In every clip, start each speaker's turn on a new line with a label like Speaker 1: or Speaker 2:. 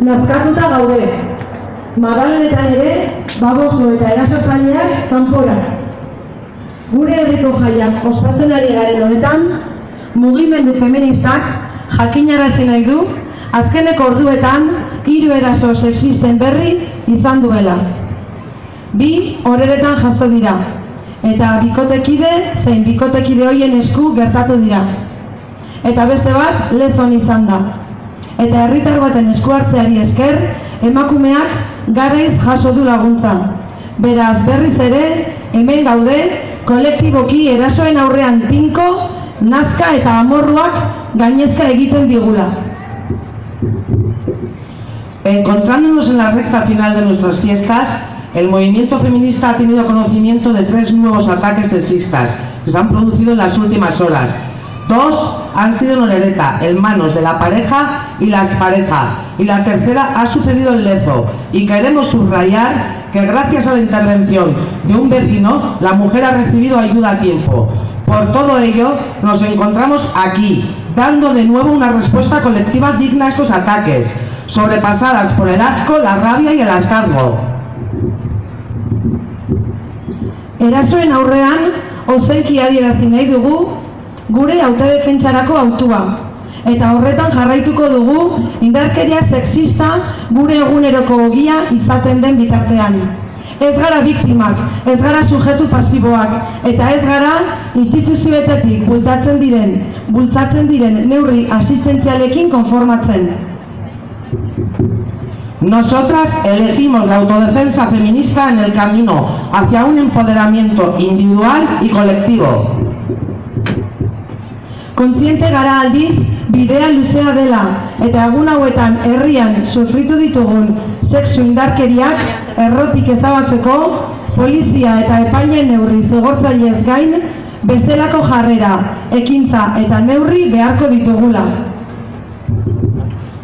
Speaker 1: nazkatuta gaude. Madalenetan ere, baboso eta erasotzaileak kanpora. Gure herriko jaiak ospatzen ari garen honetan, mugimendu feministak jakinarazi nahi du, azkeneko orduetan hiru eraso sexisten berri izan duela. Bi horeretan jaso dira, eta bikotekide zein bikotekide hoien esku gertatu dira. Eta beste bat lezon izan da. Eta herritar baten esku hartzeari esker, emakumeak garraiz jaso du laguntza. Beraz berriz ere, hemen gaude, kolektiboki erasoen aurrean tinko, nazka eta amorruak gainezka egiten digula.
Speaker 2: Encontrándonos en la recta final de nuestras fiestas, el movimiento feminista ha tenido conocimiento de tres nuevos ataques sexistas que se han producido en las últimas horas. Dos han sido en Orereta, en manos de la pareja y las pareja, y la tercera ha sucedido en Lezo. Y queremos subrayar que gracias a la intervención de un vecino, la mujer ha recibido ayuda a tiempo. Por todo ello, nos encontramos aquí, dando de nuevo una respuesta colectiva digna a estos ataques, sobrepasadas por el asco, la rabia y el hartazgo.
Speaker 1: Erasoen aurrean, ozenki adierazi nahi dugu, gure autodefentsarako autua. Eta horretan jarraituko dugu, indarkeria sexista gure eguneroko ogia izaten den bitartean. Ez gara biktimak, ez gara sujetu pasiboak, eta ez gara instituzioetetik bultatzen diren, bultzatzen diren neurri asistentzialekin konformatzen.
Speaker 2: Nosotras elegimos la autodefensa feminista en el camino hacia un empoderamiento individual y colectivo.
Speaker 1: Kontziente gara aldiz, bidea luzea dela, eta egun hauetan herrian sufritu ditugun sexu indarkeriak errotik ezabatzeko, polizia eta epaileen neurri zigortzailez gain, bestelako jarrera, ekintza eta neurri beharko ditugula.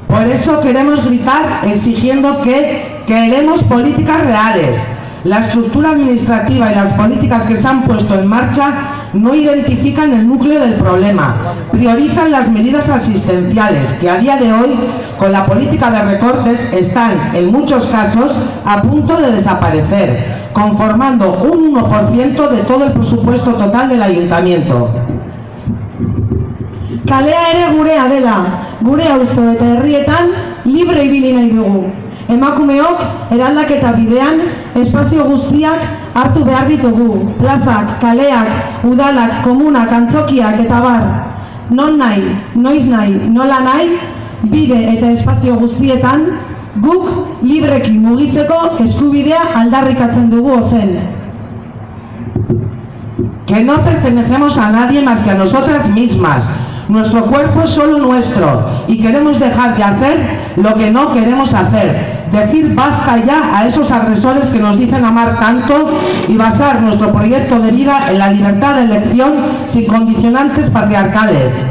Speaker 2: Por eso queremos gritar exigiendo que queremos políticas reales. La estructura administrativa y las políticas que se han puesto en marcha no identifican el núcleo del problema, priorizan las medidas asistenciales que a día de hoy, con la política de recortes, están en muchos casos a punto de desaparecer, conformando un 1% de todo el presupuesto total del ayuntamiento.
Speaker 1: Kalea ere gurea dela, gure auzo eta herrietan libre ibili nahi dugu. Emakumeok eraldaketa bidean espazio guztiak hartu behar ditugu. Plazak, kaleak, udalak, komunak, antzokiak eta bar. Non nahi, noiz nahi, nola nahi, bide eta espazio guztietan guk libreki mugitzeko eskubidea aldarrikatzen dugu ozen.
Speaker 2: Que no pertenecemos a nadie más que a nosotras mismas. Nuestro cuerpo es solo nuestro y queremos dejar de hacer lo que no queremos hacer. Decir basta ya a esos agresores que nos dicen amar tanto y basar nuestro proyecto de vida en la libertad de elección sin condicionantes patriarcales.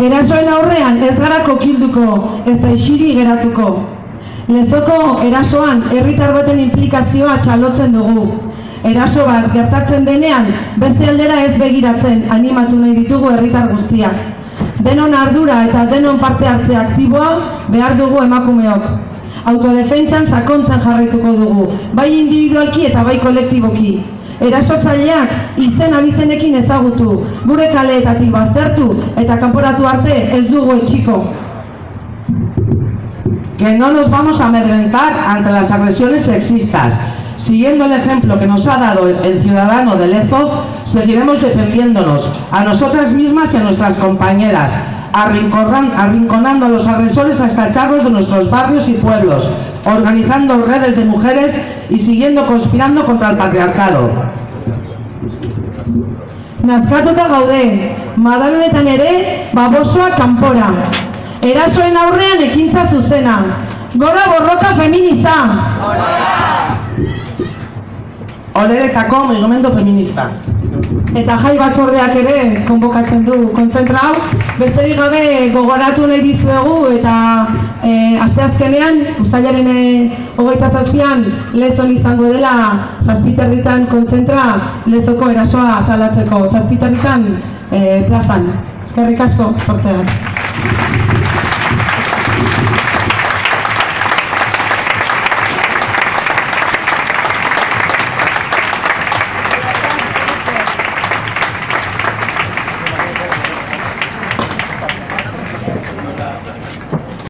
Speaker 1: Erasoen aurrean ez gara kokilduko, ez da isiri geratuko. Lezoko erasoan herritar baten implikazioa txalotzen dugu. Eraso bat gertatzen denean beste aldera ez begiratzen animatu nahi ditugu herritar guztiak. Denon ardura eta denon parte hartze aktiboa behar dugu emakumeok. Autodefentsan sakontzen jarraituko dugu, bai individualki eta bai kolektiboki. Erasotzaileak izen abizenekin ezagutu, gure kaleetatik baztertu eta kanporatu arte ez dugu etxiko.
Speaker 2: Que no nos vamos a amedrentar ante las agresiones sexistas. Siguiendo el ejemplo que nos ha dado el ciudadano de Lezo, seguiremos defendiéndonos a nosotras mismas y a nuestras compañeras, arrinconando a los agresores hasta echarlos de nuestros barrios y pueblos, organizando redes de mujeres y siguiendo conspirando contra el patriarcado.
Speaker 1: Nazkatuta gaude, madalenetan ere, babosoa kanpora. Erasoen aurrean ekintza zuzena. Gora borroka feminista!
Speaker 2: Oleretako mugimendu feminista.
Speaker 1: Eta jai batzordeak ere konbokatzen du kontzentra hau. Besterik gabe gogoratu nahi dizuegu eta e, asteazkenean, ustailaren e, hogeita zazpian, lezon izango dela zazpiterritan kontzentra lezoko erasoa salatzeko. Zazpiterritan e, plazan. Eskerrik asko, portzegat.